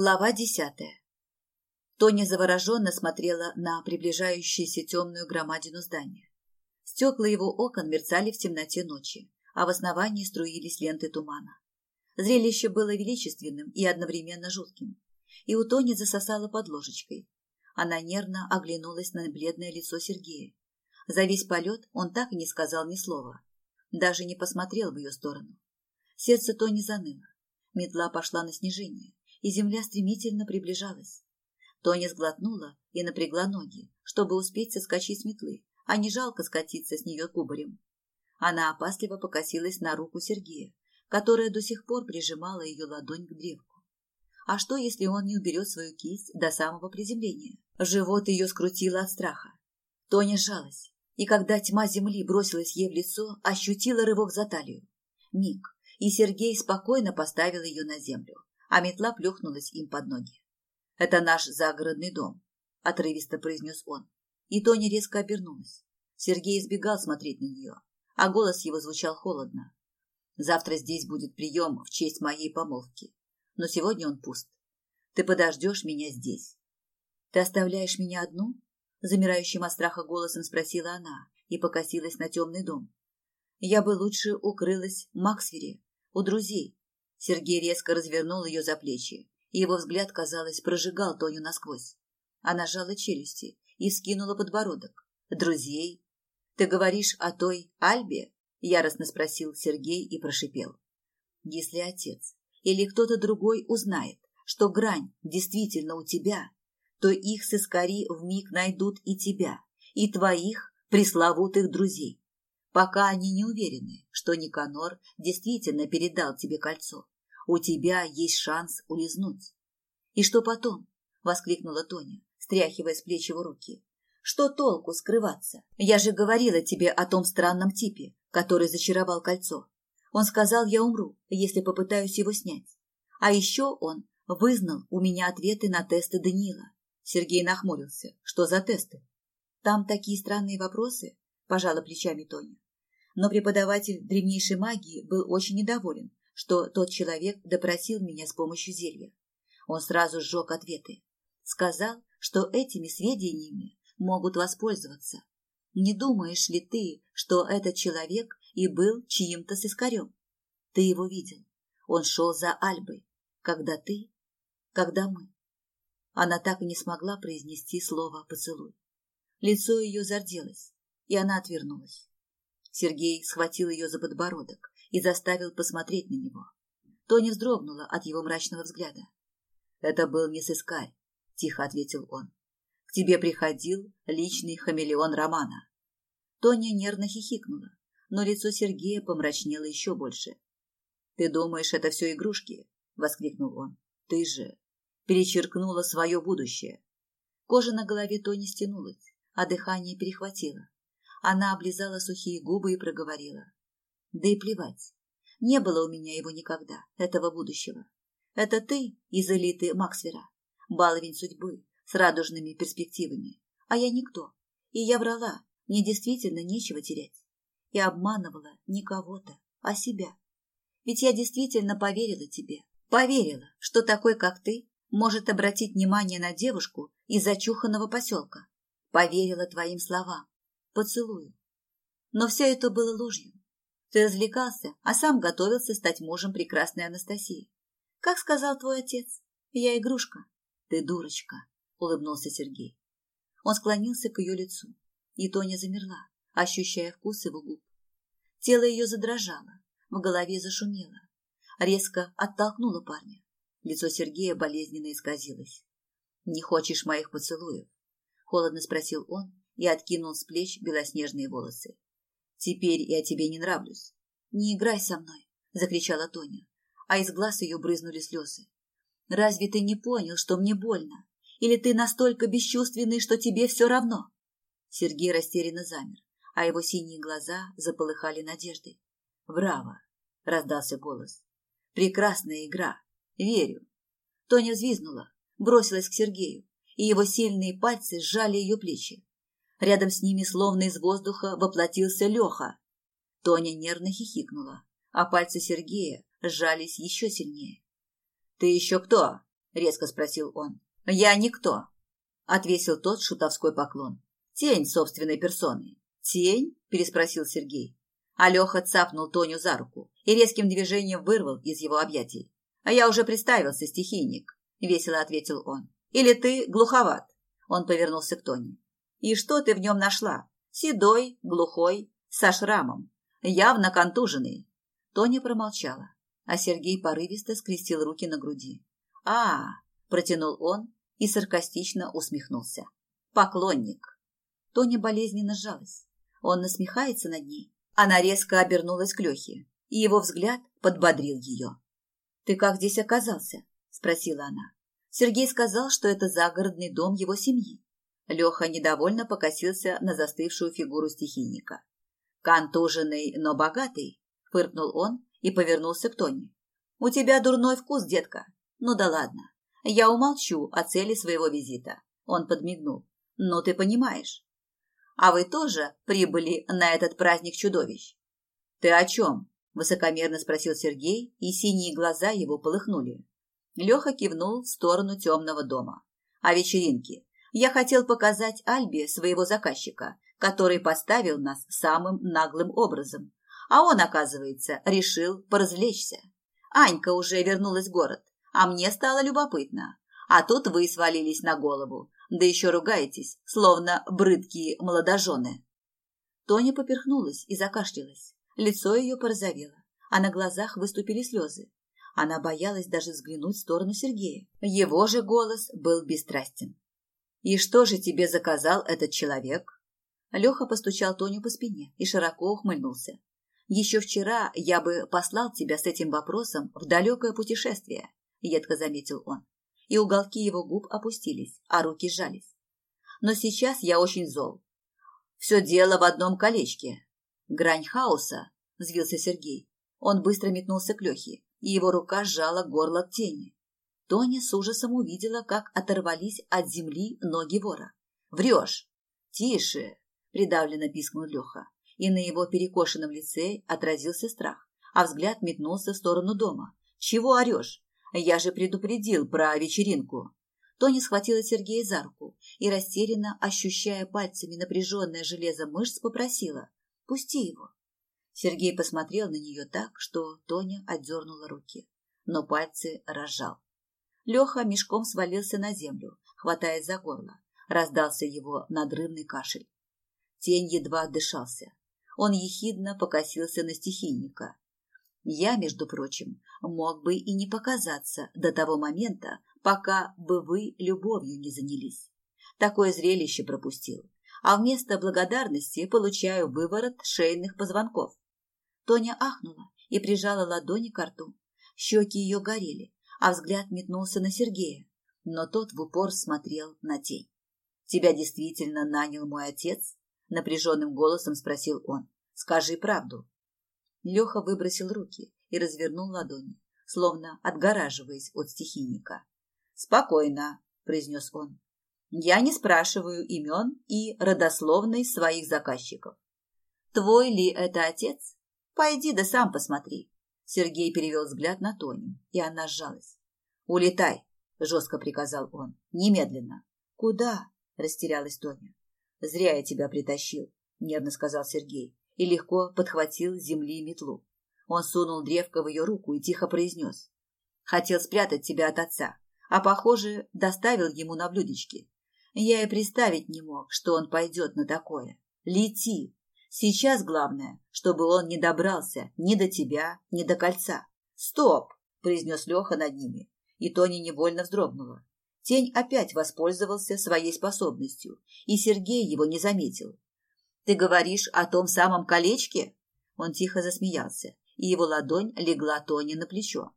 Глава десятая. Тоня завороженно смотрела на приближающуюся темную громадину здания. Стекла его окон мерцали в темноте ночи, а в основании струились ленты тумана. Зрелище было величественным и одновременно жутким. И у Тони засосала под ложечкой. Она нервно оглянулась на бледное лицо Сергея. За весь полет он так и не сказал ни слова. Даже не посмотрел в ее сторону. Сердце Тони заныло. Метла пошла на снижение и земля стремительно приближалась. Тоня сглотнула и напрягла ноги, чтобы успеть соскочить с метлы, а не жалко скатиться с нее кубарем. Она опасливо покосилась на руку Сергея, которая до сих пор прижимала ее ладонь к древку. А что, если он не уберет свою кисть до самого приземления? Живот ее скрутило от страха. Тоня сжалась, и когда тьма земли бросилась ей в лицо, ощутила рывок за талию. Миг, и Сергей спокойно поставил ее на землю а метла плюхнулась им под ноги. «Это наш загородный дом», — отрывисто произнес он. И Тоня резко обернулась. Сергей избегал смотреть на нее, а голос его звучал холодно. «Завтра здесь будет прием в честь моей помолвки, но сегодня он пуст. Ты подождешь меня здесь». «Ты оставляешь меня одну?» Замирающим от страха голосом спросила она и покосилась на темный дом. «Я бы лучше укрылась в Максвере, у друзей, Сергей резко развернул ее за плечи, и его взгляд, казалось, прожигал Тоню насквозь. Она сжала челюсти и скинула подбородок. «Друзей? Ты говоришь о той Альбе?» – яростно спросил Сергей и прошипел. «Если отец или кто-то другой узнает, что грань действительно у тебя, то их сыскари вмиг найдут и тебя, и твоих пресловутых друзей пока они не уверены, что Никанор действительно передал тебе кольцо. У тебя есть шанс улизнуть. И что потом? воскликнула Тоня, стряхивая с плеч его руки. Что толку скрываться? Я же говорила тебе о том странном типе, который зачаровал кольцо. Он сказал, я умру, если попытаюсь его снять. А еще он вызнал у меня ответы на тесты Даниила. Сергей нахмурился. Что за тесты? Там такие странные вопросы, пожала плечами Тоня. Но преподаватель древнейшей магии был очень недоволен, что тот человек допросил меня с помощью зелья. Он сразу сжег ответы. Сказал, что этими сведениями могут воспользоваться. Не думаешь ли ты, что этот человек и был чьим-то сыскарем? Ты его видел. Он шел за Альбой. Когда ты? Когда мы? Она так и не смогла произнести слово «поцелуй». Лицо ее зарделось, и она отвернулась. Сергей схватил ее за подбородок и заставил посмотреть на него. Тоня вздрогнула от его мрачного взгляда. «Это был не сыскарь», — тихо ответил он. «К тебе приходил личный хамелеон Романа». Тоня нервно хихикнула, но лицо Сергея помрачнело еще больше. «Ты думаешь, это все игрушки?» — воскликнул он. «Ты же перечеркнула свое будущее». Кожа на голове Тони стянулась, а дыхание перехватило. Она облизала сухие губы и проговорила. Да и плевать. Не было у меня его никогда, этого будущего. Это ты из элиты Максвера, баловень судьбы, с радужными перспективами. А я никто. И я врала, мне действительно нечего терять. И обманывала не кого-то, а себя. Ведь я действительно поверила тебе. Поверила, что такой, как ты, может обратить внимание на девушку из зачуханного поселка. Поверила твоим словам, поцелую. Но все это было ложью. Ты развлекался, а сам готовился стать мужем прекрасной Анастасии. Как сказал твой отец, я игрушка. Ты дурочка, улыбнулся Сергей. Он склонился к ее лицу, и Тоня замерла, ощущая вкус его губ. Тело ее задрожало, в голове зашумело. Резко оттолкнула парня. Лицо Сергея болезненно исказилось. «Не хочешь моих поцелуев?» — холодно спросил он и откинул с плеч белоснежные волосы. «Теперь я тебе не нравлюсь». «Не играй со мной!» – закричала Тоня, а из глаз ее брызнули слезы. «Разве ты не понял, что мне больно? Или ты настолько бесчувственный, что тебе все равно?» Сергей растерянно замер, а его синие глаза заполыхали надеждой. «Браво!» – раздался голос. «Прекрасная игра! Верю!» Тоня взвизнула, бросилась к Сергею, и его сильные пальцы сжали ее плечи. Рядом с ними, словно из воздуха, воплотился Леха. Тоня нервно хихикнула, а пальцы Сергея сжались еще сильнее. «Ты еще кто?» – резко спросил он. «Я никто», – отвесил тот шутовской поклон. «Тень собственной персоны». «Тень?» – переспросил Сергей. Алеха цапнул Тоню за руку и резким движением вырвал из его объятий. «А я уже представился, стихийник», – весело ответил он. «Или ты глуховат?» Он повернулся к Тоне. «И что ты в нем нашла? Седой, глухой, со шрамом, явно контуженный». Тоня промолчала, а Сергей порывисто скрестил руки на груди. а, протянул он и саркастично усмехнулся. «Поклонник». Тоня болезненно сжалась. Он насмехается над ней. Она резко обернулась к Лехе, и его взгляд подбодрил ее. «Ты как здесь оказался?» – спросила она. Сергей сказал, что это загородный дом его семьи. Леха недовольно покосился на застывшую фигуру стихийника. «Контуженный, но богатый», – фыркнул он и повернулся к Тоне. «У тебя дурной вкус, детка. Ну да ладно. Я умолчу о цели своего визита». Он подмигнул. «Ну ты понимаешь. А вы тоже прибыли на этот праздник чудовищ? Ты о чем? Высокомерно спросил Сергей, и синие глаза его полыхнули. Леха кивнул в сторону темного дома. О вечеринке. Я хотел показать Альбе своего заказчика, который поставил нас самым наглым образом. А он, оказывается, решил поразвлечься. Анька уже вернулась в город, а мне стало любопытно. А тут вы свалились на голову, да еще ругаетесь, словно брыдкие молодожены. Тоня поперхнулась и закашлялась. Лицо ее порозовело, а на глазах выступили слезы. Она боялась даже взглянуть в сторону Сергея. Его же голос был бесстрастен. «И что же тебе заказал этот человек?» Леха постучал Тоню по спине и широко ухмыльнулся. «Еще вчера я бы послал тебя с этим вопросом в далекое путешествие», — едко заметил он и уголки его губ опустились, а руки сжались. Но сейчас я очень зол. Все дело в одном колечке. Грань хаоса, взвился Сергей. Он быстро метнулся к Лехе, и его рука сжала горло тени. Тоня с ужасом увидела, как оторвались от земли ноги вора. «Врешь!» «Тише!» – придавленно пискнул Леха, и на его перекошенном лице отразился страх, а взгляд метнулся в сторону дома. «Чего орешь? Я же предупредил про вечеринку. Тони схватила Сергея за руку и, растерянно ощущая пальцами напряженное железо мышц, попросила «Пусти его». Сергей посмотрел на нее так, что Тоня отдернула руки, но пальцы разжал. Леха мешком свалился на землю, хватаясь за горло. Раздался его надрывный кашель. Тень едва дышался. Он ехидно покосился на стихийника. Я, между прочим, мог бы и не показаться до того момента, пока бы вы любовью не занялись. Такое зрелище пропустил, а вместо благодарности получаю выворот шейных позвонков. Тоня ахнула и прижала ладони к рту. Щеки ее горели, а взгляд метнулся на Сергея, но тот в упор смотрел на тень. «Тебя действительно нанял мой отец?» — напряженным голосом спросил он. «Скажи правду». Леха выбросил руки и развернул ладони, словно отгораживаясь от стихийника. «Спокойно», — произнес он. «Я не спрашиваю имен и родословной своих заказчиков. Твой ли это отец? Пойди да сам посмотри». Сергей перевел взгляд на Тоню, и она сжалась. «Улетай», — жестко приказал он, — «немедленно». «Куда?» — растерялась Тоня. «Зря я тебя притащил», — нервно сказал Сергей и легко подхватил с земли метлу. Он сунул древко в ее руку и тихо произнес. Хотел спрятать тебя от отца, а, похоже, доставил ему на блюдечке. Я и представить не мог, что он пойдет на такое. Лети! Сейчас главное, чтобы он не добрался ни до тебя, ни до кольца. Стоп! произнес Леха над ними, и Тони невольно вздрогнула. Тень опять воспользовался своей способностью, и Сергей его не заметил. «Ты говоришь о том самом колечке?» Он тихо засмеялся и его ладонь легла Тони на плечо.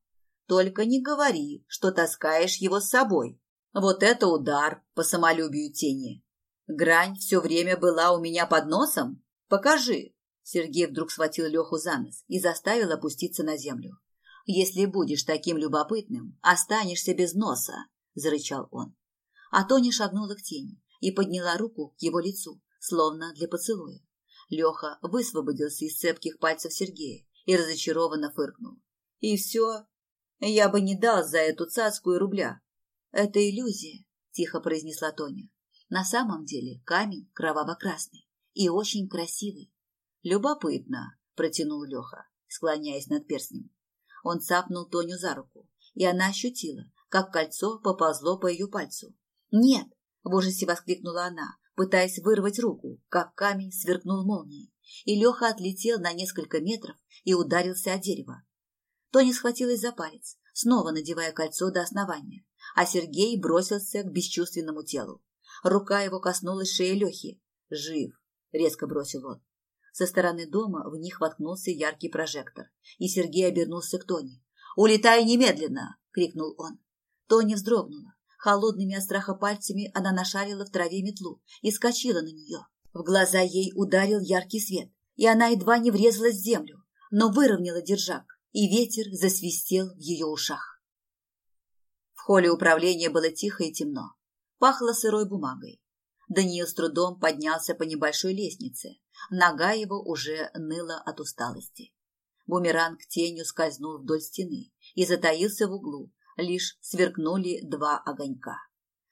«Только не говори, что таскаешь его с собой. Вот это удар по самолюбию тени. Грань все время была у меня под носом? Покажи!» Сергей вдруг схватил Леху за нос и заставил опуститься на землю. «Если будешь таким любопытным, останешься без носа», – зарычал он. А Тони шагнула к тени и подняла руку к его лицу, словно для поцелуя. Леха высвободился из цепких пальцев Сергея и разочарованно фыркнул. И все. Я бы не дал за эту цацку рубля. Это иллюзия, тихо произнесла Тоня. На самом деле камень кроваво-красный и очень красивый. Любопытно, протянул Леха, склоняясь над перстнем. Он цапнул Тоню за руку, и она ощутила, как кольцо поползло по ее пальцу. «Нет!» – в ужасе воскликнула она, пытаясь вырвать руку, как камень сверкнул молнией, и Леха отлетел на несколько метров и ударился о дерево. Тоня схватилась за палец, снова надевая кольцо до основания, а Сергей бросился к бесчувственному телу. Рука его коснулась шеи Лехи. «Жив!» – резко бросил он. Со стороны дома в них воткнулся яркий прожектор, и Сергей обернулся к Тоне. «Улетай немедленно!» – крикнул он. Тоня вздрогнула. Холодными от страха пальцами она нашарила в траве метлу и скочила на нее. В глаза ей ударил яркий свет, и она едва не врезалась в землю, но выровняла держак, и ветер засвистел в ее ушах. В холле управления было тихо и темно. Пахло сырой бумагой. Даниил с трудом поднялся по небольшой лестнице. Нога его уже ныла от усталости. Бумеранг тенью скользнул вдоль стены и затаился в углу. Лишь сверкнули два огонька.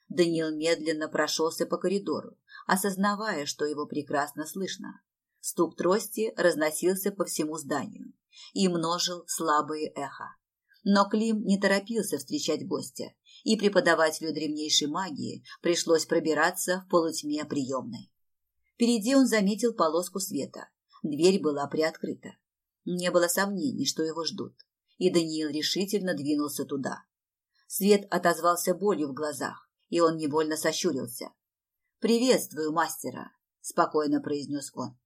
Даниил медленно прошелся по коридору, осознавая, что его прекрасно слышно. Стук трости разносился по всему зданию и множил слабые эхо. Но Клим не торопился встречать гостя, и преподавателю древнейшей магии пришлось пробираться в полутьме приемной. Впереди он заметил полоску света. Дверь была приоткрыта. Не было сомнений, что его ждут, и Даниил решительно двинулся туда. Свет отозвался болью в глазах, и он невольно сощурился. «Приветствую мастера», – спокойно произнес он.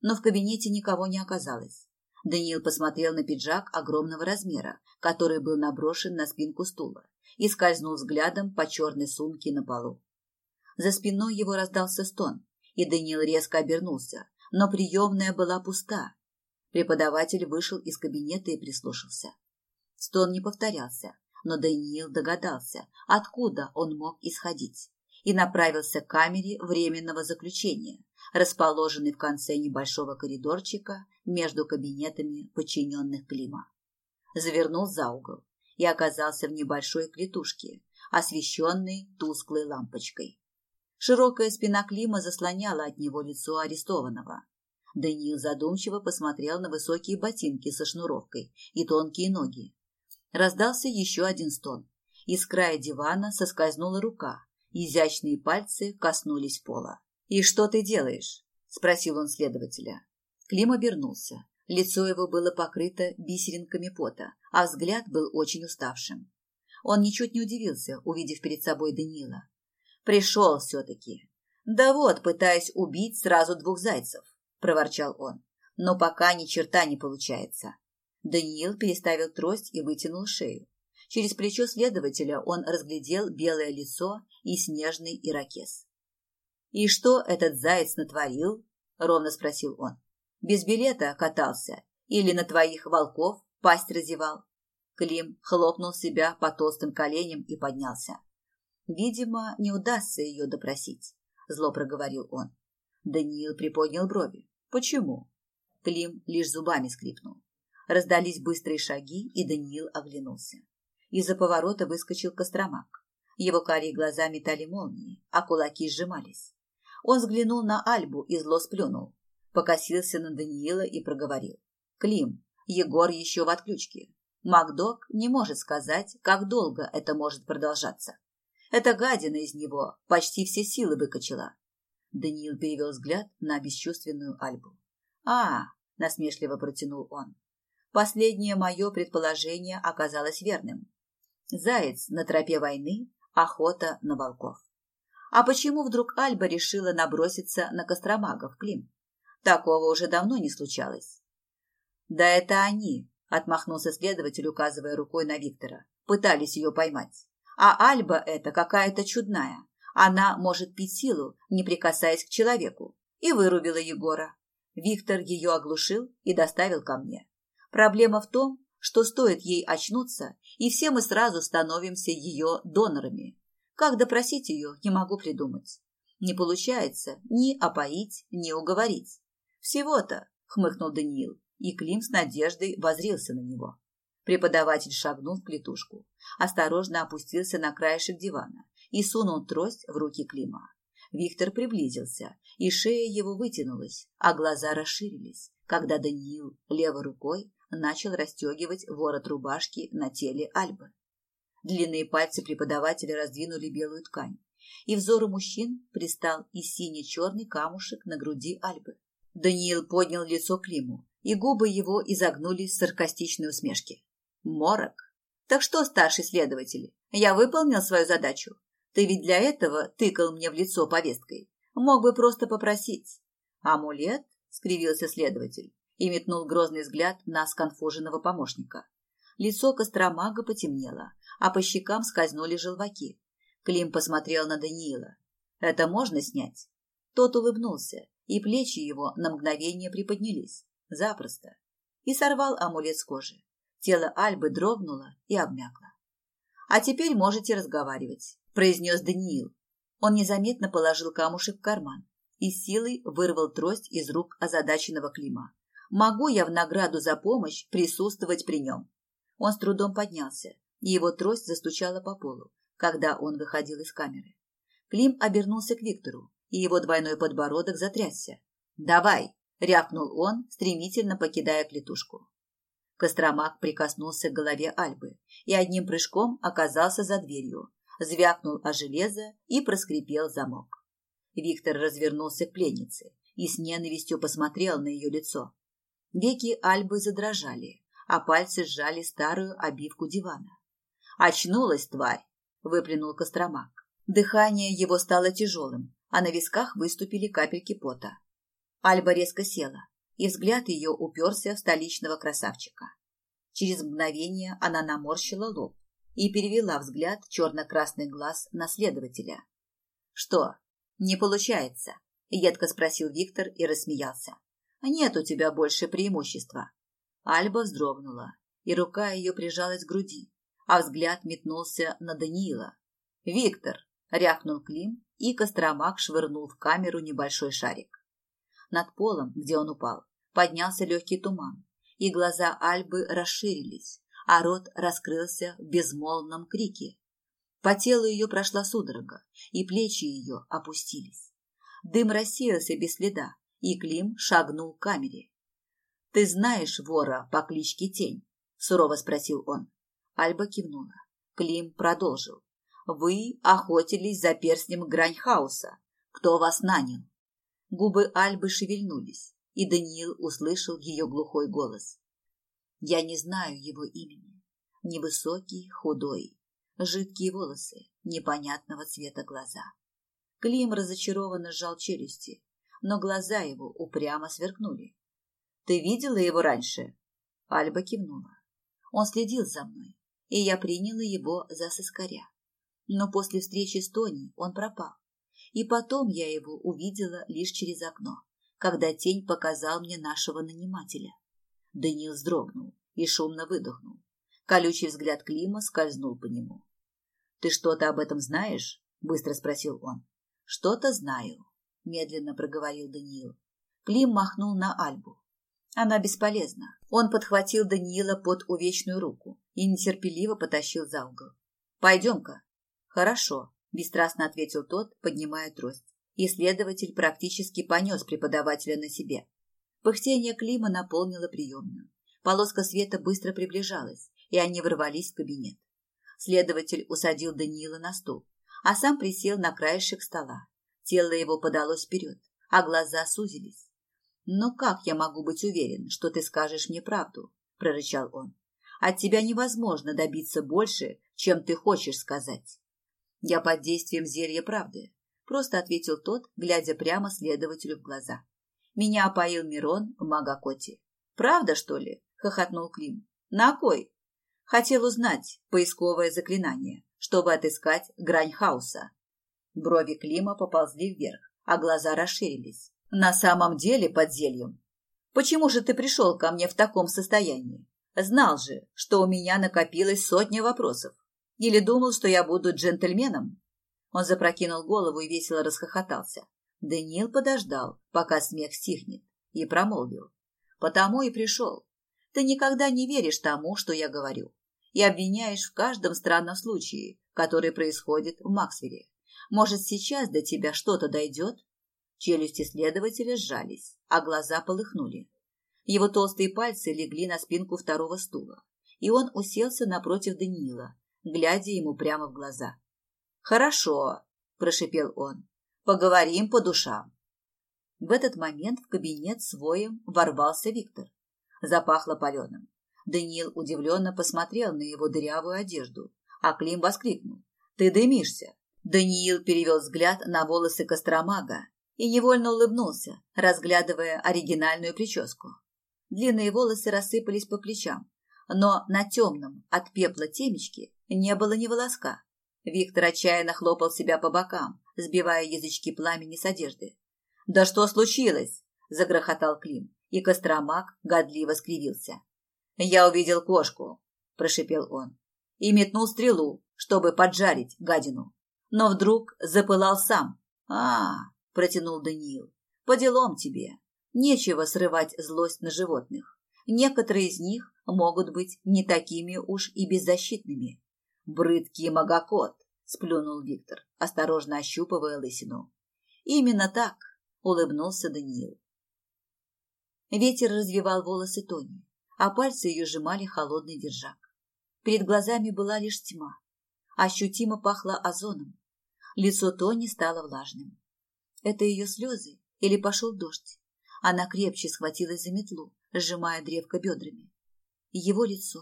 Но в кабинете никого не оказалось. Даниил посмотрел на пиджак огромного размера, который был наброшен на спинку стула, и скользнул взглядом по черной сумке на полу. За спиной его раздался стон, и Даниил резко обернулся, но приемная была пуста. Преподаватель вышел из кабинета и прислушался. Стон не повторялся, но Даниил догадался, откуда он мог исходить, и направился к камере временного заключения, расположенной в конце небольшого коридорчика между кабинетами подчиненных Клима. Завернул за угол и оказался в небольшой клетушке, освещенной тусклой лампочкой. Широкая спина Клима заслоняла от него лицо арестованного. Даниил задумчиво посмотрел на высокие ботинки со шнуровкой и тонкие ноги. Раздался еще один стон. Из края дивана соскользнула рука, изящные пальцы коснулись пола. «И что ты делаешь?» – спросил он следователя. Клим обернулся. Лицо его было покрыто бисеринками пота, а взгляд был очень уставшим. Он ничуть не удивился, увидев перед собой Даниила. Пришел все-таки. Да вот, пытаясь убить сразу двух зайцев, проворчал он. Но пока ни черта не получается. Даниил переставил трость и вытянул шею. Через плечо следователя он разглядел белое лицо и снежный ирокез. «И что этот заяц натворил?» — ровно спросил он. «Без билета катался? Или на твоих волков пасть разевал?» Клим хлопнул себя по толстым коленям и поднялся. Видимо, не удастся ее допросить, зло проговорил он. Даниил приподнял брови. Почему? Клим лишь зубами скрипнул. Раздались быстрые шаги, и Даниил оглянулся. Из-за поворота выскочил Костромак. Его карие глаза метали молнии, а кулаки сжимались. Он взглянул на Альбу и зло сплюнул. Покосился на Даниила и проговорил. «Клим, Егор еще в отключке. Макдок не может сказать, как долго это может продолжаться. Эта гадина из него почти все силы выкачала. Даниил перевел взгляд на бесчувственную Альбу. «А!» – насмешливо протянул он. Последнее мое предположение оказалось верным. Заяц на тропе войны, охота на волков. А почему вдруг Альба решила наброситься на костромагов, Клим? Такого уже давно не случалось. Да это они, отмахнулся следователь, указывая рукой на Виктора. Пытались ее поймать. А Альба это какая-то чудная. Она может пить силу, не прикасаясь к человеку. И вырубила Егора. Виктор ее оглушил и доставил ко мне. Проблема в том, что стоит ей очнуться, и все мы сразу становимся ее донорами. Как допросить ее, не могу придумать. Не получается ни опоить, ни уговорить. Всего-то, хмыкнул Даниил, и Клим с надеждой возрился на него. Преподаватель шагнул в клетушку, осторожно опустился на краешек дивана и сунул трость в руки Клима. Виктор приблизился, и шея его вытянулась, а глаза расширились, когда Даниил левой рукой начал расстегивать ворот рубашки на теле Альбы. Длинные пальцы преподавателя раздвинули белую ткань, и взору мужчин пристал и синий-черный камушек на груди Альбы. Даниил поднял лицо к Лиму, и губы его изогнулись в саркастичной усмешке. «Морок? Так что, старший следователь, я выполнил свою задачу. Ты ведь для этого тыкал мне в лицо повесткой. Мог бы просто попросить». «Амулет?» — скривился следователь и метнул грозный взгляд на сконфуженного помощника. Лицо Костромага потемнело, а по щекам скользнули желваки. Клим посмотрел на Даниила. «Это можно снять?» Тот улыбнулся, и плечи его на мгновение приподнялись. Запросто. И сорвал амулет с кожи. Тело Альбы дрогнуло и обмякло. «А теперь можете разговаривать», – произнес Даниил. Он незаметно положил камушек в карман и силой вырвал трость из рук озадаченного Клима. «Могу я в награду за помощь присутствовать при нем?» Он с трудом поднялся, и его трость застучала по полу, когда он выходил из камеры. Клим обернулся к Виктору, и его двойной подбородок затрясся. «Давай!» — рявкнул он, стремительно покидая клетушку. Костромак прикоснулся к голове Альбы и одним прыжком оказался за дверью, звякнул о железо и проскрипел замок. Виктор развернулся к пленнице и с ненавистью посмотрел на ее лицо. Веки Альбы задрожали, а пальцы сжали старую обивку дивана. «Очнулась, тварь!» – выплюнул Костромак. Дыхание его стало тяжелым, а на висках выступили капельки пота. Альба резко села, и взгляд ее уперся в столичного красавчика. Через мгновение она наморщила лоб и перевела взгляд черно-красный глаз на следователя. «Что, не получается?» – едко спросил Виктор и рассмеялся. «Нет у тебя больше преимущества». Альба вздрогнула, и рука ее прижалась к груди, а взгляд метнулся на Даниила. «Виктор!» – рявкнул Клим, и Костромак швырнул в камеру небольшой шарик. Над полом, где он упал, поднялся легкий туман, и глаза Альбы расширились, а рот раскрылся в безмолвном крике. По телу ее прошла судорога, и плечи ее опустились. Дым рассеялся без следа, и Клим шагнул к камере. «Ты знаешь вора по кличке Тень?» – сурово спросил он. Альба кивнула. Клим продолжил. «Вы охотились за перстнем Граньхауса. Кто вас нанял?» Губы Альбы шевельнулись, и Даниил услышал ее глухой голос. «Я не знаю его имени. Невысокий, худой, жидкие волосы, непонятного цвета глаза». Клим разочарованно сжал челюсти, но глаза его упрямо сверкнули. «Ты видела его раньше?» Альба кивнула. Он следил за мной, и я приняла его за соскаря. Но после встречи с Тони он пропал. И потом я его увидела лишь через окно, когда тень показал мне нашего нанимателя. Даниил вздрогнул и шумно выдохнул. Колючий взгляд Клима скользнул по нему. «Ты что-то об этом знаешь?» – быстро спросил он. «Что-то знаю», – медленно проговорил Даниил. Клим махнул на Альбу. Она бесполезна. Он подхватил Даниила под увечную руку и нетерпеливо потащил за угол. «Пойдем-ка». «Хорошо», – бесстрастно ответил тот, поднимая трость. Исследователь практически понес преподавателя на себе. Пыхтение Клима наполнило приемную. Полоска света быстро приближалась, и они ворвались в кабинет. Следователь усадил Даниила на стул, а сам присел на краешек стола. Тело его подалось вперед, а глаза сузились. «Но как я могу быть уверен, что ты скажешь мне правду?» – прорычал он. «От тебя невозможно добиться больше, чем ты хочешь сказать». «Я под действием зелья правды», – просто ответил тот, глядя прямо следователю в глаза. «Меня опоил Мирон в Магакоте». «Правда, что ли?» – хохотнул Клим. «На кой?» «Хотел узнать поисковое заклинание, чтобы отыскать грань хаоса». Брови Клима поползли вверх, а глаза расширились. На самом деле под зельем. Почему же ты пришел ко мне в таком состоянии? Знал же, что у меня накопилось сотня вопросов. Или думал, что я буду джентльменом? Он запрокинул голову и весело расхохотался. Даниил подождал, пока смех стихнет, и промолвил. Потому и пришел. Ты никогда не веришь тому, что я говорю, и обвиняешь в каждом странном случае, который происходит в Максвилле. Может, сейчас до тебя что-то дойдет?» Челюсти следователя сжались, а глаза полыхнули. Его толстые пальцы легли на спинку второго стула, и он уселся напротив Даниила, глядя ему прямо в глаза. «Хорошо», – прошипел он, – «поговорим по душам». В этот момент в кабинет с воем ворвался Виктор. Запахло паленым. Даниил удивленно посмотрел на его дырявую одежду, а Клим воскликнул. «Ты дымишься!» Даниил перевел взгляд на волосы Костромага и невольно улыбнулся, разглядывая оригинальную прическу. Длинные волосы рассыпались по плечам, но на темном от пепла темечке не было ни волоска. Виктор отчаянно хлопал себя по бокам, сбивая язычки пламени с одежды. «Да что случилось?» – загрохотал Клим, и Костромак годливо скривился. «Я увидел кошку», – прошепел он, и метнул стрелу, чтобы поджарить гадину. Но вдруг запылал сам. а, протянул Даниил. «По делам тебе. Нечего срывать злость на животных. Некоторые из них могут быть не такими уж и беззащитными. Брыдкий магокот, сплюнул Виктор, осторожно ощупывая лысину. Именно так, улыбнулся Даниил. Ветер развивал волосы Тони, а пальцы ее сжимали холодный держак. Перед глазами была лишь тьма. Ощутимо пахло озоном. Лицо Тони стало влажным. Это ее слезы или пошел дождь? Она крепче схватилась за метлу, сжимая древко бедрами. Его лицо.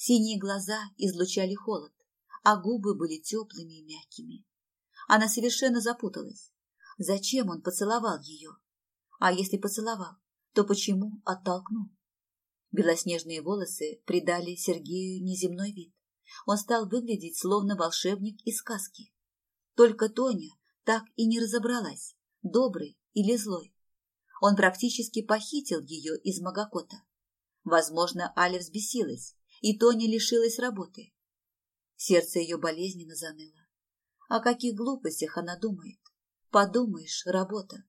Синие глаза излучали холод, а губы были теплыми и мягкими. Она совершенно запуталась. Зачем он поцеловал ее? А если поцеловал, то почему оттолкнул? Белоснежные волосы придали Сергею неземной вид. Он стал выглядеть словно волшебник из сказки. Только Тоня так и не разобралась, добрый или злой. Он практически похитил ее из Магакота. Возможно, Аля взбесилась, и Тоня лишилась работы. Сердце ее болезненно заныло. О каких глупостях она думает? Подумаешь, работа.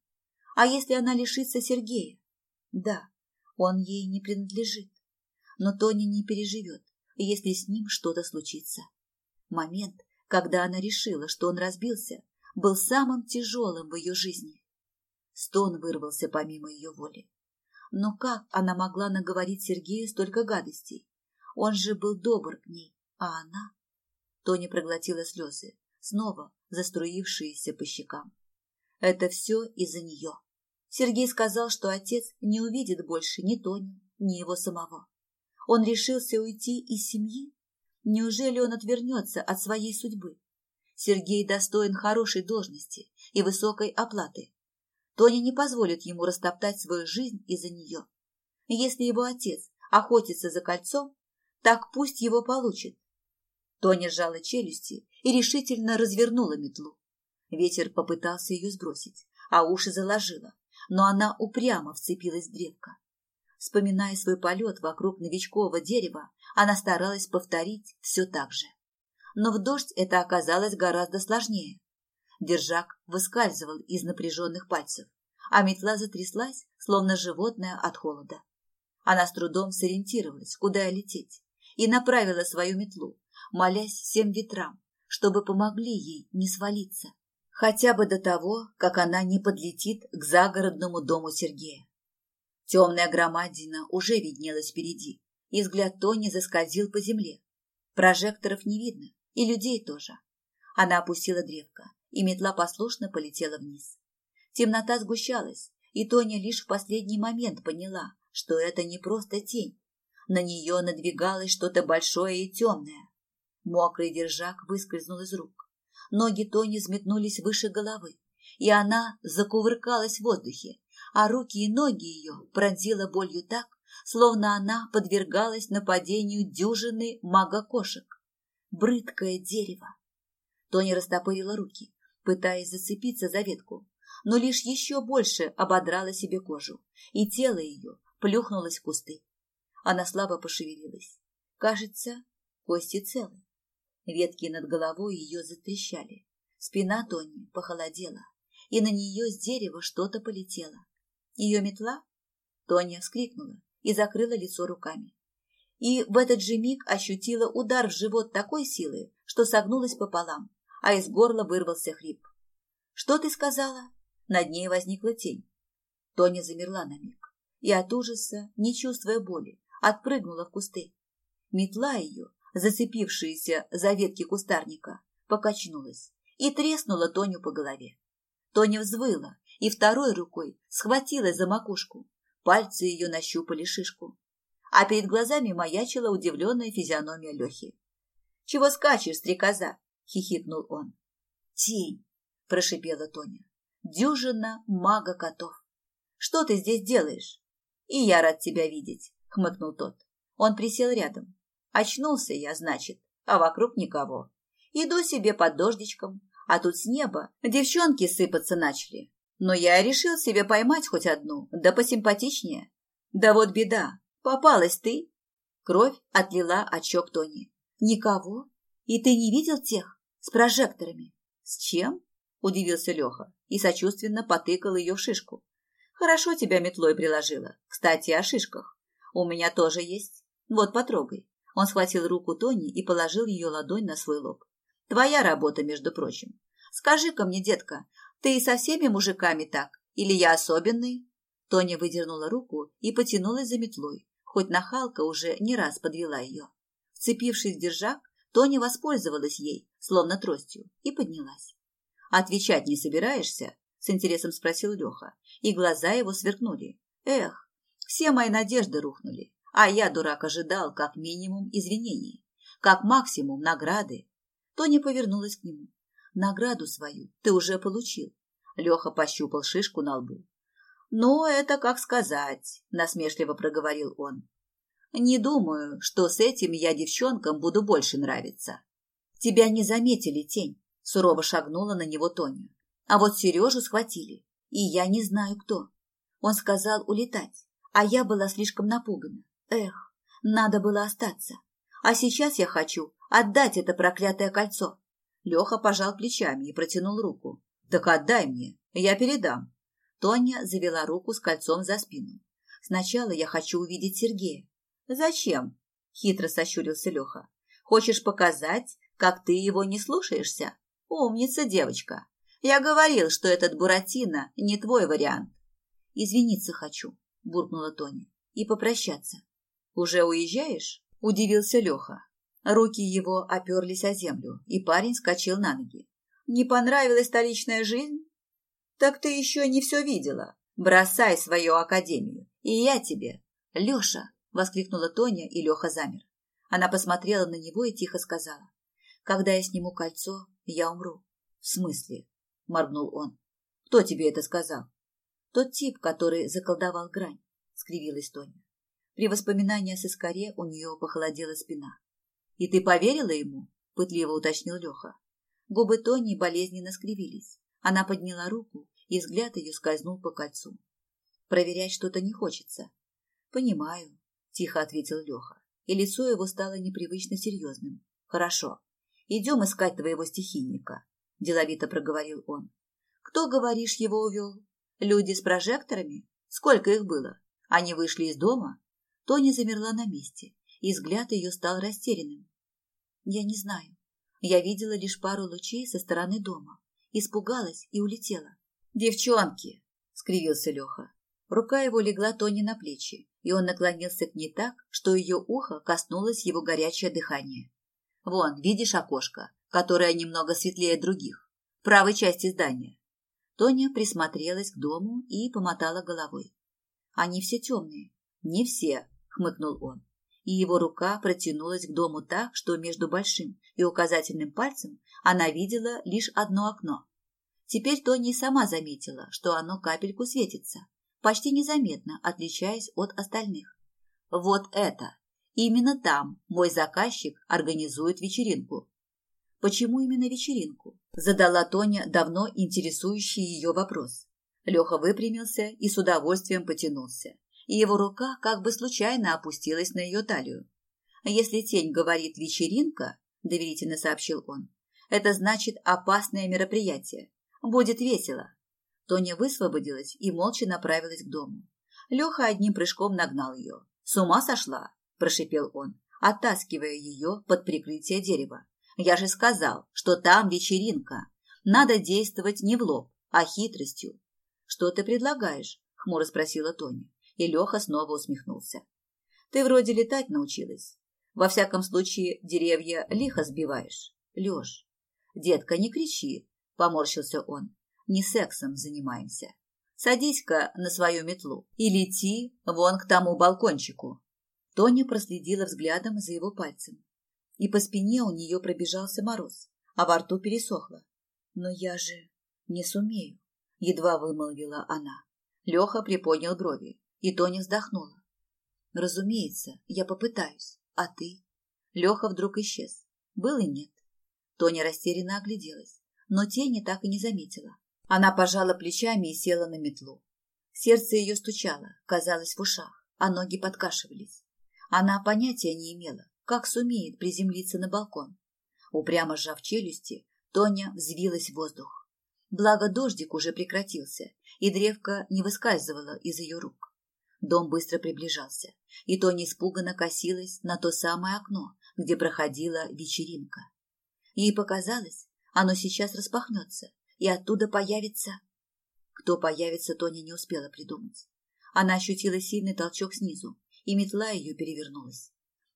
А если она лишится Сергея? Да, он ей не принадлежит. Но Тоня не переживет, если с ним что-то случится. Момент, когда она решила, что он разбился, был самым тяжелым в ее жизни. Стон вырвался помимо ее воли. Но как она могла наговорить Сергею столько гадостей? Он же был добр к ней, а она... Тоня проглотила слезы, снова заструившиеся по щекам. Это все из-за нее. Сергей сказал, что отец не увидит больше ни Тони, ни его самого. Он решился уйти из семьи? Неужели он отвернется от своей судьбы? Сергей достоин хорошей должности и высокой оплаты. Тоня не позволит ему растоптать свою жизнь из-за нее. Если его отец охотится за кольцом, так пусть его получит. Тоня сжала челюсти и решительно развернула метлу. Ветер попытался ее сбросить, а уши заложила, но она упрямо вцепилась в древко. Вспоминая свой полет вокруг новичкового дерева, она старалась повторить все так же. Но в дождь это оказалось гораздо сложнее. Держак выскальзывал из напряженных пальцев, а метла затряслась, словно животное от холода. Она с трудом сориентировалась, куда лететь, и направила свою метлу, молясь всем ветрам, чтобы помогли ей не свалиться, хотя бы до того, как она не подлетит к загородному дому Сергея. Темная громадина уже виднелась впереди, и взгляд Тони заскользил по земле. Прожекторов не видно, и людей тоже. Она опустила древко, и метла послушно полетела вниз. Темнота сгущалась, и Тоня лишь в последний момент поняла, что это не просто тень. На нее надвигалось что-то большое и темное. Мокрый держак выскользнул из рук. Ноги Тони взметнулись выше головы, и она закувыркалась в воздухе, а руки и ноги ее пронзила болью так, словно она подвергалась нападению дюжины мага-кошек. Брыдкое дерево. Тони растопырила руки, пытаясь зацепиться за ветку, но лишь еще больше ободрала себе кожу, и тело ее плюхнулось в кусты. Она слабо пошевелилась. Кажется, кости целы. Ветки над головой ее затрещали. Спина Тони похолодела, и на нее с дерева что-то полетело. Ее метла? Тоня вскрикнула и закрыла лицо руками. И в этот же миг ощутила удар в живот такой силы, что согнулась пополам, а из горла вырвался хрип. «Что ты сказала?» Над ней возникла тень. Тоня замерла на миг и от ужаса, не чувствуя боли, отпрыгнула в кусты. Метла ее, зацепившаяся за ветки кустарника, покачнулась и треснула Тоню по голове. Тоня взвыла и второй рукой схватилась за макушку. Пальцы ее нащупали шишку. А перед глазами маячила удивленная физиономия Лехи. «Чего скачешь, стрекоза?» — хихикнул он. «Тень!» — прошипела Тоня. «Дюжина мага котов. Что ты здесь делаешь?» «И я рад тебя видеть», — хмыкнул тот. Он присел рядом. «Очнулся я, значит, а вокруг никого. Иду себе под дождичком, а тут с неба девчонки сыпаться начали. Но я решил себе поймать хоть одну, да посимпатичнее. Да вот беда, попалась ты. Кровь отлила от щек Тони. Никого? И ты не видел тех? С прожекторами? С чем? Удивился Леха и сочувственно потыкал ее в шишку. Хорошо тебя метлой приложила. Кстати, о шишках. У меня тоже есть. Вот, потрогай. Он схватил руку Тони и положил ее ладонь на свой лоб. Твоя работа, между прочим. Скажи-ка мне, детка, ты со всеми мужиками так? Или я особенный?» Тоня выдернула руку и потянулась за метлой, хоть нахалка уже не раз подвела ее. Вцепившись в держак, Тоня воспользовалась ей, словно тростью, и поднялась. «Отвечать не собираешься?» – с интересом спросил Леха, и глаза его сверкнули. «Эх, все мои надежды рухнули, а я, дурак, ожидал как минимум извинений, как максимум награды, Тоня повернулась к нему. Награду свою ты уже получил. Леха пощупал шишку на лбу. «Ну, это как сказать», — насмешливо проговорил он. «Не думаю, что с этим я девчонкам буду больше нравиться». «Тебя не заметили, тень», — сурово шагнула на него Тоня. «А вот Сережу схватили, и я не знаю, кто. Он сказал улетать, а я была слишком напугана. Эх, надо было остаться. А сейчас я хочу отдать это проклятое кольцо. Леха пожал плечами и протянул руку. Так отдай мне, я передам. Тоня завела руку с кольцом за спину. Сначала я хочу увидеть Сергея. Зачем? Хитро сощурился Леха. Хочешь показать, как ты его не слушаешься? Умница, девочка. Я говорил, что этот Буратино не твой вариант. Извиниться хочу, буркнула Тоня, и попрощаться. Уже уезжаешь? Удивился Леха. Руки его оперлись о землю, и парень скачал на ноги. «Не понравилась столичная жизнь? Так ты еще не все видела. Бросай свою академию, и я тебе». «Леша!» — воскликнула Тоня, и Леха замер. Она посмотрела на него и тихо сказала. «Когда я сниму кольцо, я умру». «В смысле?» — моргнул он. «Кто тебе это сказал?» «Тот тип, который заколдовал грань», — скривилась Тоня. При воспоминании о сыскаре у нее похолодела спина. «И ты поверила ему?» – пытливо уточнил Леха. Губы Тони болезненно скривились. Она подняла руку, и взгляд ее скользнул по кольцу. «Проверять что-то не хочется». «Понимаю», – тихо ответил Леха, и лицо его стало непривычно серьезным. «Хорошо. Идем искать твоего стихийника», – деловито проговорил он. «Кто, говоришь, его увел? Люди с прожекторами? Сколько их было? Они вышли из дома?» Тоня замерла на месте, и взгляд ее стал растерянным. Я не знаю. Я видела лишь пару лучей со стороны дома. Испугалась и улетела. «Девчонки!» — скривился Леха. Рука его легла Тони на плечи, и он наклонился к ней так, что ее ухо коснулось его горячее дыхание. «Вон, видишь окошко, которое немного светлее других, в правой части здания?» Тоня присмотрелась к дому и помотала головой. «Они все темные». «Не все», хмыкнул он. И его рука протянулась к дому так, что между большим и указательным пальцем она видела лишь одно окно. Теперь Тони сама заметила, что оно капельку светится, почти незаметно отличаясь от остальных. Вот это! Именно там мой заказчик организует вечеринку. Почему именно вечеринку? Задала Тоня давно интересующий ее вопрос. Леха выпрямился и с удовольствием потянулся и его рука как бы случайно опустилась на ее талию. «Если тень говорит «вечеринка», — доверительно сообщил он, — «это значит опасное мероприятие. Будет весело». Тоня высвободилась и молча направилась к дому. Леха одним прыжком нагнал ее. С ума сошла? Прошипел он, оттаскивая ее под прикрытие дерева. Я же сказал, что там вечеринка. Надо действовать не в лоб, а хитростью. Что ты предлагаешь? Хмуро спросила Тоня, и Леха снова усмехнулся. Ты вроде летать научилась. Во всяком случае, деревья лихо сбиваешь. Лёш, детка, не кричи, поморщился он. Не сексом занимаемся. Садись-ка на свою метлу и лети вон к тому балкончику. Тоня проследила взглядом за его пальцем. И по спине у нее пробежался мороз, а во рту пересохло. Но я же не сумею, едва вымолвила она. Леха приподнял брови, и Тоня вздохнула. Разумеется, я попытаюсь. А ты? Леха вдруг исчез. Был и нет. Тоня растерянно огляделась, но тени так и не заметила. Она пожала плечами и села на метлу. Сердце ее стучало, казалось, в ушах, а ноги подкашивались. Она понятия не имела, как сумеет приземлиться на балкон. Упрямо сжав челюсти, Тоня взвилась в воздух. Благо дождик уже прекратился, и древко не выскальзывало из ее рук. Дом быстро приближался, и Тоня испуганно косилась на то самое окно, где проходила вечеринка. Ей показалось, оно сейчас распахнется, и оттуда появится... Кто появится, Тоня не успела придумать. Она ощутила сильный толчок снизу, и метла ее перевернулась.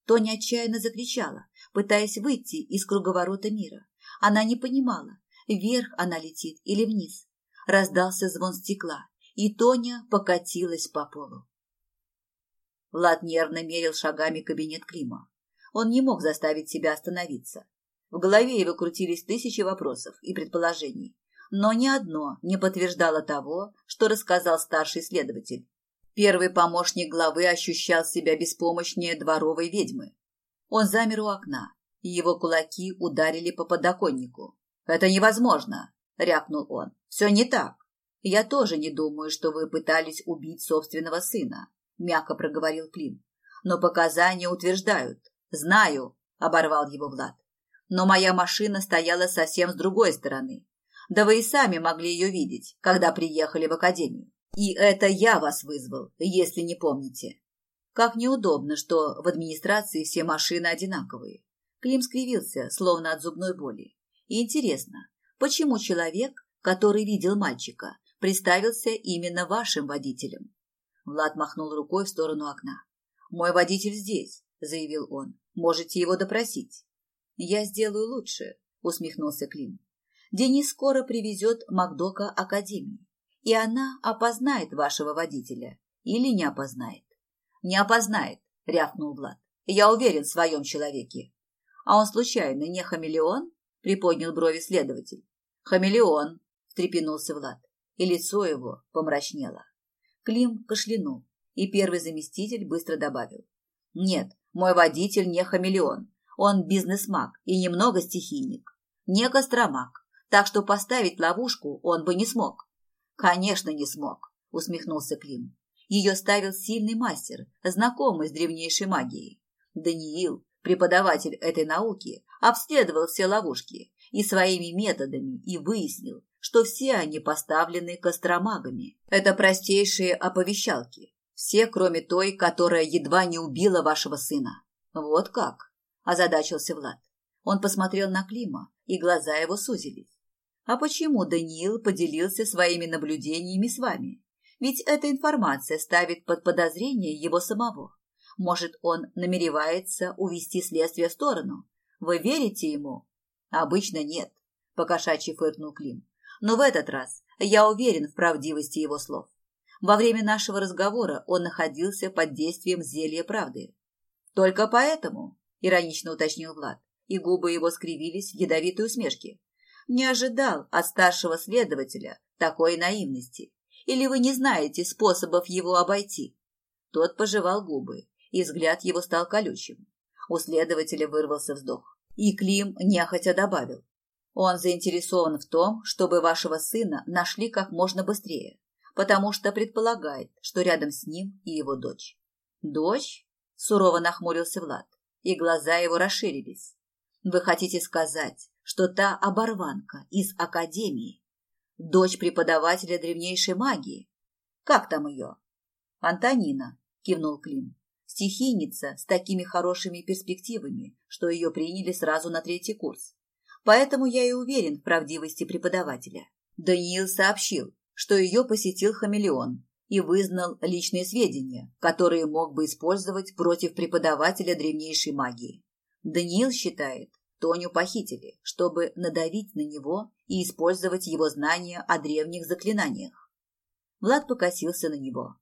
Тоня отчаянно закричала, пытаясь выйти из круговорота мира. Она не понимала, вверх она летит или вниз. Раздался звон стекла, и Тоня покатилась по полу. Влад нервно мерил шагами кабинет Клима. Он не мог заставить себя остановиться. В голове его крутились тысячи вопросов и предположений, но ни одно не подтверждало того, что рассказал старший следователь. Первый помощник главы ощущал себя беспомощнее дворовой ведьмы. Он замер у окна, и его кулаки ударили по подоконнику. «Это невозможно!» — рявкнул он. «Все не так. Я тоже не думаю, что вы пытались убить собственного сына», — мягко проговорил Клим. «Но показания утверждают. Знаю», — оборвал его Влад. «Но моя машина стояла совсем с другой стороны. Да вы и сами могли ее видеть, когда приехали в академию. И это я вас вызвал, если не помните. Как неудобно, что в администрации все машины одинаковые. Клим скривился, словно от зубной боли. И интересно, почему человек, который видел мальчика, представился именно вашим водителем? Влад махнул рукой в сторону окна. «Мой водитель здесь», — заявил он. «Можете его допросить». «Я сделаю лучше», — усмехнулся Клим. «Денис скоро привезет Макдока Академии и она опознает вашего водителя или не опознает. Не опознает, рявкнул Влад. Я уверен в своем человеке. А он случайно не хамелеон? Приподнял брови следователь. Хамелеон, встрепенулся Влад, и лицо его помрачнело. Клим кашлянул, и первый заместитель быстро добавил. Нет, мой водитель не хамелеон. Он бизнесмаг и немного стихийник. Не костромаг, так что поставить ловушку он бы не смог. Конечно, не смог, усмехнулся Клим. Ее ставил сильный мастер, знакомый с древнейшей магией. Даниил, преподаватель этой науки, обследовал все ловушки и своими методами и выяснил, что все они поставлены костромагами. Это простейшие оповещалки. Все, кроме той, которая едва не убила вашего сына. Вот как? Озадачился Влад. Он посмотрел на Клима, и глаза его сузились. А почему Даниил поделился своими наблюдениями с вами? Ведь эта информация ставит под подозрение его самого. Может, он намеревается увести следствие в сторону? Вы верите ему? Обычно нет, покошачий фыркнул Клим. Но в этот раз я уверен в правдивости его слов. Во время нашего разговора он находился под действием зелья правды. Только поэтому, иронично уточнил Влад, и губы его скривились в ядовитой усмешке не ожидал от старшего следователя такой наивности. Или вы не знаете способов его обойти?» Тот пожевал губы, и взгляд его стал колючим. У следователя вырвался вздох. И Клим нехотя добавил. «Он заинтересован в том, чтобы вашего сына нашли как можно быстрее, потому что предполагает, что рядом с ним и его дочь». «Дочь?» – сурово нахмурился Влад, и глаза его расширились. «Вы хотите сказать, что та оборванка из академии, дочь преподавателя древнейшей магии. Как там ее? Антонина, кивнул Клим. Стихийница с такими хорошими перспективами, что ее приняли сразу на третий курс. Поэтому я и уверен в правдивости преподавателя. Даниил сообщил, что ее посетил хамелеон и вызнал личные сведения, которые мог бы использовать против преподавателя древнейшей магии. Даниил считает, Тоню похитили, чтобы надавить на него и использовать его знания о древних заклинаниях. Влад покосился на него.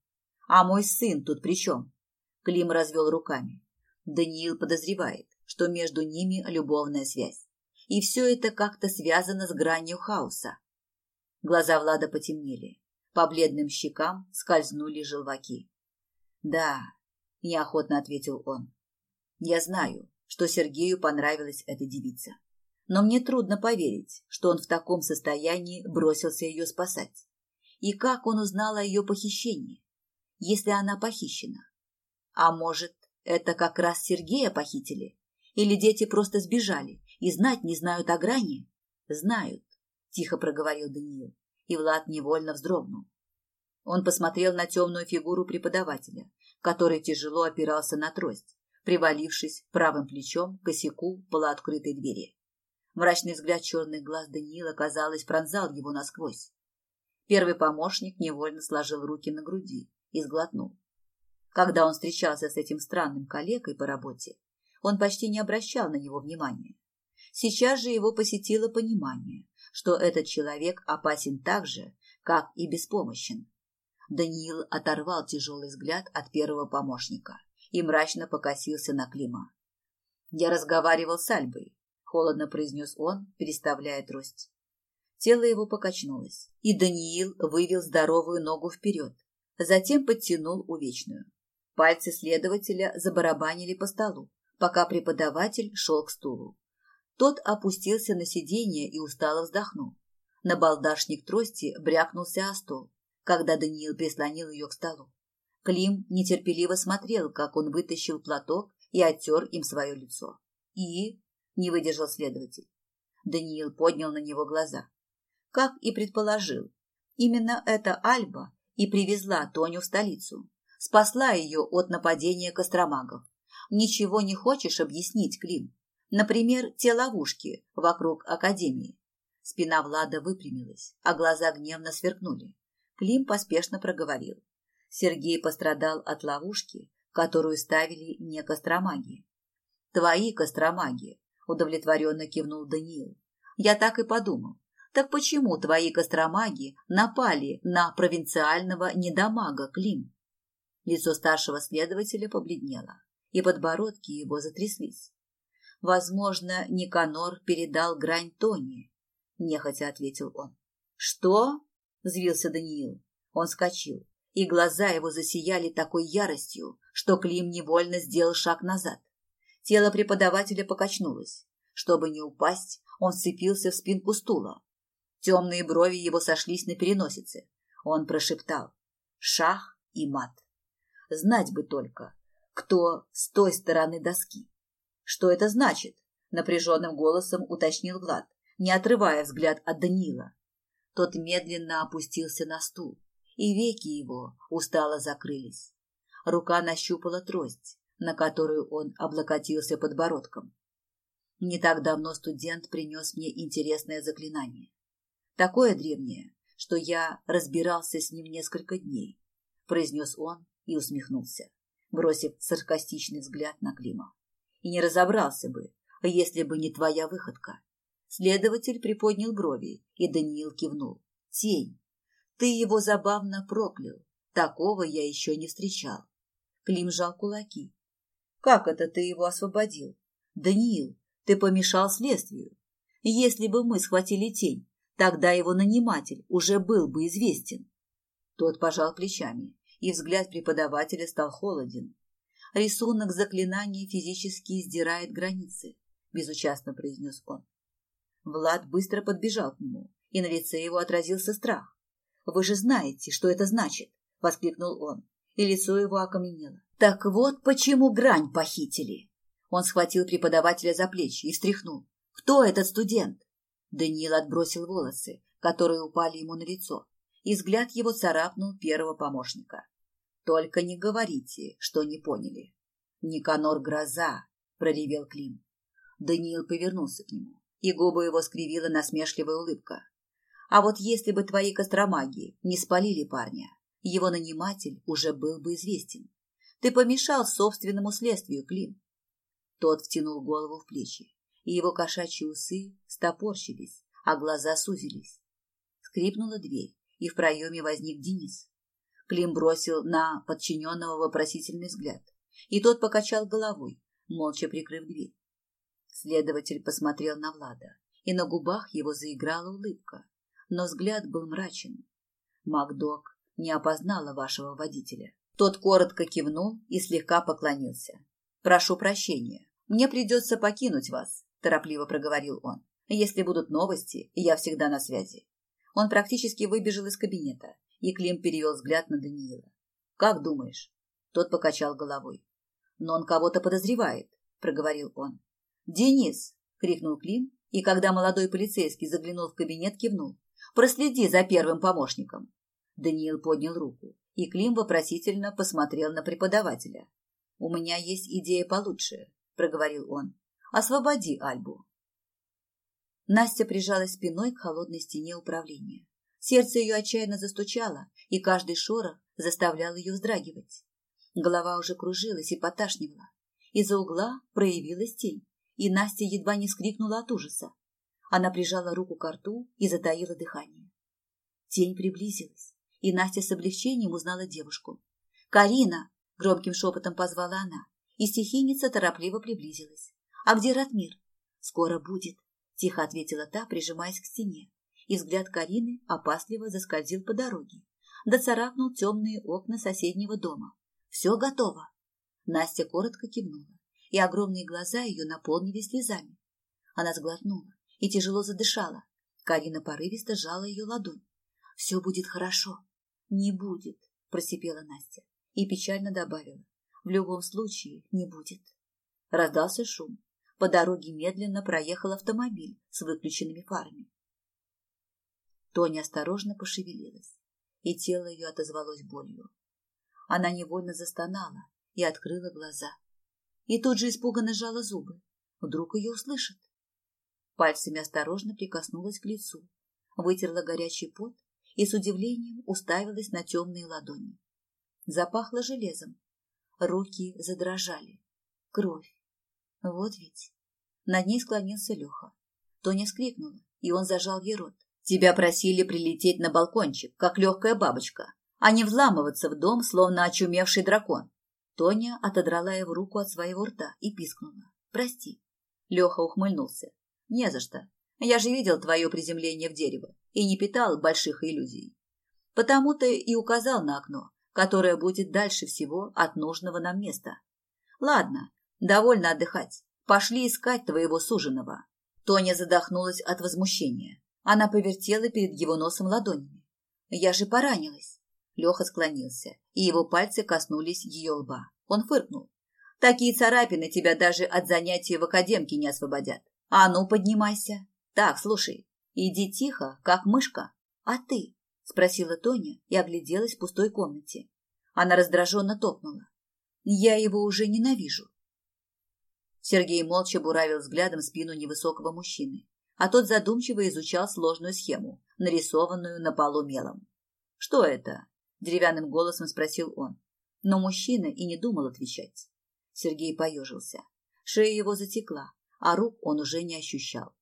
«А мой сын тут при чем?» Клим развел руками. Даниил подозревает, что между ними любовная связь. И все это как-то связано с гранью хаоса. Глаза Влада потемнели. По бледным щекам скользнули желваки. «Да», — неохотно ответил он. «Я знаю, что Сергею понравилась эта девица. Но мне трудно поверить, что он в таком состоянии бросился ее спасать. И как он узнал о ее похищении, если она похищена? А может, это как раз Сергея похитили? Или дети просто сбежали и знать не знают о грани? Знают, тихо проговорил Даниил, и Влад невольно вздрогнул. Он посмотрел на темную фигуру преподавателя, который тяжело опирался на трость, привалившись правым плечом к косяку полуоткрытой двери. Мрачный взгляд черных глаз Даниила, казалось, пронзал его насквозь. Первый помощник невольно сложил руки на груди и сглотнул. Когда он встречался с этим странным коллегой по работе, он почти не обращал на него внимания. Сейчас же его посетило понимание, что этот человек опасен так же, как и беспомощен. Даниил оторвал тяжелый взгляд от первого помощника и мрачно покосился на Клима. «Я разговаривал с Альбой», — холодно произнес он, переставляя трость. Тело его покачнулось, и Даниил вывел здоровую ногу вперед, затем подтянул увечную. Пальцы следователя забарабанили по столу, пока преподаватель шел к стулу. Тот опустился на сиденье и устало вздохнул. Набалдашник трости брякнулся о стол, когда Даниил прислонил ее к столу. Клим нетерпеливо смотрел, как он вытащил платок и оттер им свое лицо. И не выдержал следователь. Даниил поднял на него глаза. Как и предположил, именно эта Альба и привезла Тоню в столицу. Спасла ее от нападения костромагов. Ничего не хочешь объяснить, Клим? Например, те ловушки вокруг Академии. Спина Влада выпрямилась, а глаза гневно сверкнули. Клим поспешно проговорил. Сергей пострадал от ловушки, которую ставили не костромаги. «Твои костромаги», — удовлетворенно кивнул Даниил. «Я так и подумал. Так почему твои костромаги напали на провинциального недомага Клим?» Лицо старшего следователя побледнело, и подбородки его затряслись. «Возможно, Никанор передал грань Тони», — нехотя ответил он. «Что?» — взвился Даниил. Он скочил, и глаза его засияли такой яростью, что Клим невольно сделал шаг назад. Тело преподавателя покачнулось. Чтобы не упасть, он вцепился в спинку стула. Темные брови его сошлись на переносице. Он прошептал «Шах и мат». Знать бы только, кто с той стороны доски. «Что это значит?» — напряженным голосом уточнил Влад, не отрывая взгляд от Данила. Тот медленно опустился на стул и веки его устало закрылись. Рука нащупала трость, на которую он облокотился подбородком. Не так давно студент принес мне интересное заклинание. Такое древнее, что я разбирался с ним несколько дней, произнес он и усмехнулся, бросив саркастичный взгляд на Клима. И не разобрался бы, если бы не твоя выходка. Следователь приподнял брови, и Даниил кивнул. Тень. Ты его забавно проклял. Такого я еще не встречал. Клим жал кулаки. Как это ты его освободил? Даниил, ты помешал следствию. Если бы мы схватили тень, тогда его наниматель уже был бы известен. Тот пожал плечами, и взгляд преподавателя стал холоден. Рисунок заклинания физически издирает границы, безучастно произнес он. Влад быстро подбежал к нему, и на лице его отразился страх. Вы же знаете, что это значит, воскликнул он, и лицо его окаменело. Так вот почему грань похитили. Он схватил преподавателя за плечи и встряхнул. Кто этот студент? Даниил отбросил волосы, которые упали ему на лицо, и взгляд его царапнул первого помощника. Только не говорите, что не поняли. Никанор Гроза, проревел Клим. Даниил повернулся к нему, и губы его скривила насмешливая улыбка. А вот если бы твои костромаги не спалили парня, его наниматель уже был бы известен. Ты помешал собственному следствию, Клим. Тот втянул голову в плечи, и его кошачьи усы стопорщились, а глаза сузились. Скрипнула дверь, и в проеме возник Денис. Клим бросил на подчиненного вопросительный взгляд, и тот покачал головой, молча прикрыв дверь. Следователь посмотрел на Влада, и на губах его заиграла улыбка, но взгляд был мрачен. Макдок не опознала вашего водителя. Тот коротко кивнул и слегка поклонился. «Прошу прощения, мне придется покинуть вас», – торопливо проговорил он. «Если будут новости, я всегда на связи». Он практически выбежал из кабинета, и Клим перевел взгляд на Даниила. «Как думаешь?» Тот покачал головой. «Но он кого-то подозревает», – проговорил он. «Денис!» – крикнул Клим, и когда молодой полицейский заглянул в кабинет, кивнул. «Проследи за первым помощником». Даниил поднял руку, и Клим вопросительно посмотрел на преподавателя. «У меня есть идея получше», – проговорил он. «Освободи Альбу». Настя прижалась спиной к холодной стене управления. Сердце ее отчаянно застучало, и каждый шорох заставлял ее вздрагивать. Голова уже кружилась и поташнивала. Из-за угла проявилась тень и Настя едва не вскрикнула от ужаса. Она прижала руку к рту и затаила дыхание. Тень приблизилась, и Настя с облегчением узнала девушку. «Карина!» – громким шепотом позвала она, и стихийница торопливо приблизилась. «А где Ратмир?» «Скоро будет», – тихо ответила та, прижимаясь к стене, и взгляд Карины опасливо заскользил по дороге, доцарапнул темные окна соседнего дома. «Все готово!» Настя коротко кивнула и огромные глаза ее наполнились слезами. Она сглотнула и тяжело задышала. Карина порывисто сжала ее ладонь. «Все будет хорошо». «Не будет», – просипела Настя и печально добавила. «В любом случае не будет». Раздался шум. По дороге медленно проехал автомобиль с выключенными фарами. Тоня осторожно пошевелилась, и тело ее отозвалось болью. Она невольно застонала и открыла глаза и тут же испуганно сжала зубы. Вдруг ее услышат. Пальцами осторожно прикоснулась к лицу, вытерла горячий пот и с удивлением уставилась на темные ладони. Запахло железом. Руки задрожали. Кровь. Вот ведь. Над ней склонился Леха. Тоня скрикнула, и он зажал ей рот. Тебя просили прилететь на балкончик, как легкая бабочка, а не взламываться в дом, словно очумевший дракон. Тоня отодрала его руку от своего рта и пискнула. «Прости». Леха ухмыльнулся. «Не за что. Я же видел твое приземление в дерево и не питал больших иллюзий. Потому-то и указал на окно, которое будет дальше всего от нужного нам места. Ладно, довольно отдыхать. Пошли искать твоего суженого». Тоня задохнулась от возмущения. Она повертела перед его носом ладонями. «Я же поранилась». Леха склонился, и его пальцы коснулись ее лба. Он фыркнул. «Такие царапины тебя даже от занятий в академке не освободят. А ну, поднимайся. Так, слушай, иди тихо, как мышка. А ты?» – спросила Тоня и огляделась в пустой комнате. Она раздраженно топнула. «Я его уже ненавижу». Сергей молча буравил взглядом спину невысокого мужчины, а тот задумчиво изучал сложную схему, нарисованную на полу мелом. «Что это?» деревянным голосом спросил он. Но мужчина и не думал отвечать. Сергей поежился. Шея его затекла, а рук он уже не ощущал.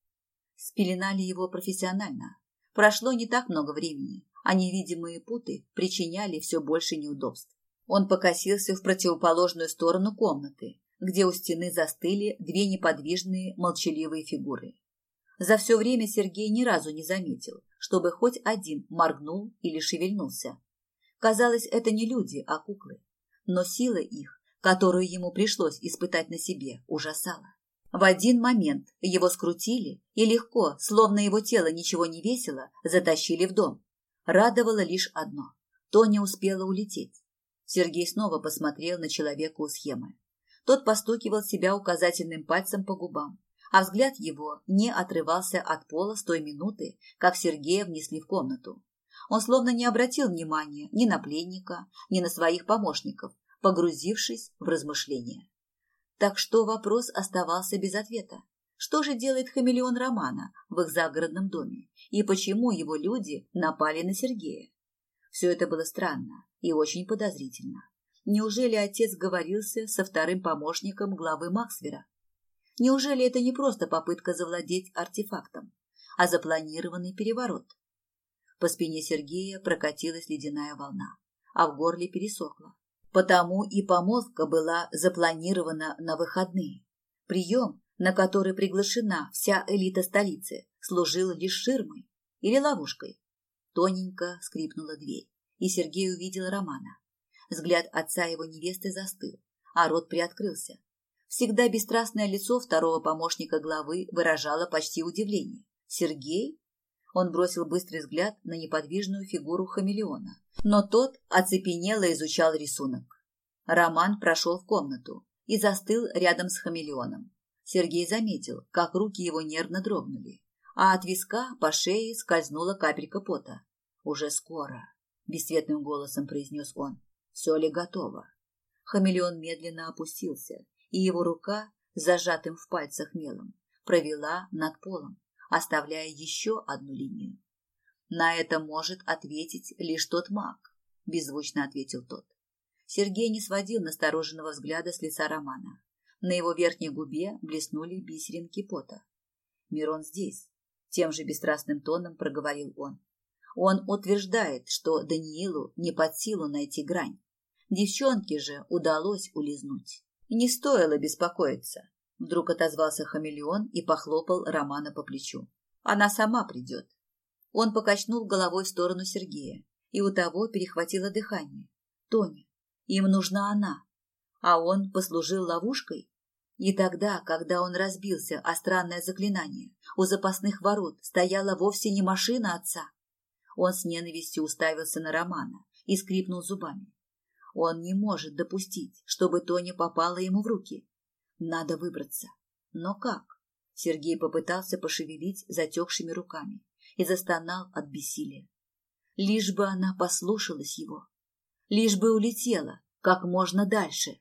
Спеленали его профессионально. Прошло не так много времени, а невидимые путы причиняли все больше неудобств. Он покосился в противоположную сторону комнаты, где у стены застыли две неподвижные молчаливые фигуры. За все время Сергей ни разу не заметил, чтобы хоть один моргнул или шевельнулся. Казалось, это не люди, а куклы. Но сила их, которую ему пришлось испытать на себе, ужасала. В один момент его скрутили и легко, словно его тело ничего не весило, затащили в дом. Радовало лишь одно – Тоня успела улететь. Сергей снова посмотрел на человека у схемы. Тот постукивал себя указательным пальцем по губам, а взгляд его не отрывался от пола с той минуты, как Сергея внесли в комнату. Он словно не обратил внимания ни на пленника, ни на своих помощников, погрузившись в размышления. Так что вопрос оставался без ответа. Что же делает хамелеон Романа в их загородном доме? И почему его люди напали на Сергея? Все это было странно и очень подозрительно. Неужели отец говорился со вторым помощником главы Максвера? Неужели это не просто попытка завладеть артефактом, а запланированный переворот? По спине Сергея прокатилась ледяная волна, а в горле пересохло. Потому и помолвка была запланирована на выходные. Прием, на который приглашена вся элита столицы, служил лишь ширмой или ловушкой. Тоненько скрипнула дверь, и Сергей увидел Романа. Взгляд отца его невесты застыл, а рот приоткрылся. Всегда бесстрастное лицо второго помощника главы выражало почти удивление. «Сергей?» Он бросил быстрый взгляд на неподвижную фигуру хамелеона, но тот оцепенело изучал рисунок. Роман прошел в комнату и застыл рядом с хамелеоном. Сергей заметил, как руки его нервно дрогнули, а от виска по шее скользнула капелька пота. «Уже скоро», — бесцветным голосом произнес он. «Все ли готово?» Хамелеон медленно опустился, и его рука, зажатым в пальцах мелом, провела над полом, оставляя еще одну линию. На это может ответить лишь тот маг, беззвучно ответил тот. Сергей не сводил настороженного взгляда с лица Романа. На его верхней губе блеснули бисеринки пота. Мирон здесь, тем же бесстрастным тоном проговорил он. Он утверждает, что Даниилу не под силу найти грань. Девчонке же удалось улизнуть. Не стоило беспокоиться. Вдруг отозвался хамелеон и похлопал Романа по плечу. Она сама придет. Он покачнул головой в сторону Сергея, и у того перехватило дыхание. Тоня, им нужна она. А он послужил ловушкой? И тогда, когда он разбился о странное заклинание, у запасных ворот стояла вовсе не машина отца. Он с ненавистью уставился на Романа и скрипнул зубами. Он не может допустить, чтобы Тоня попала ему в руки. Надо выбраться. Но как? Сергей попытался пошевелить затекшими руками и застонал от бессилия. Лишь бы она послушалась его. Лишь бы улетела как можно дальше.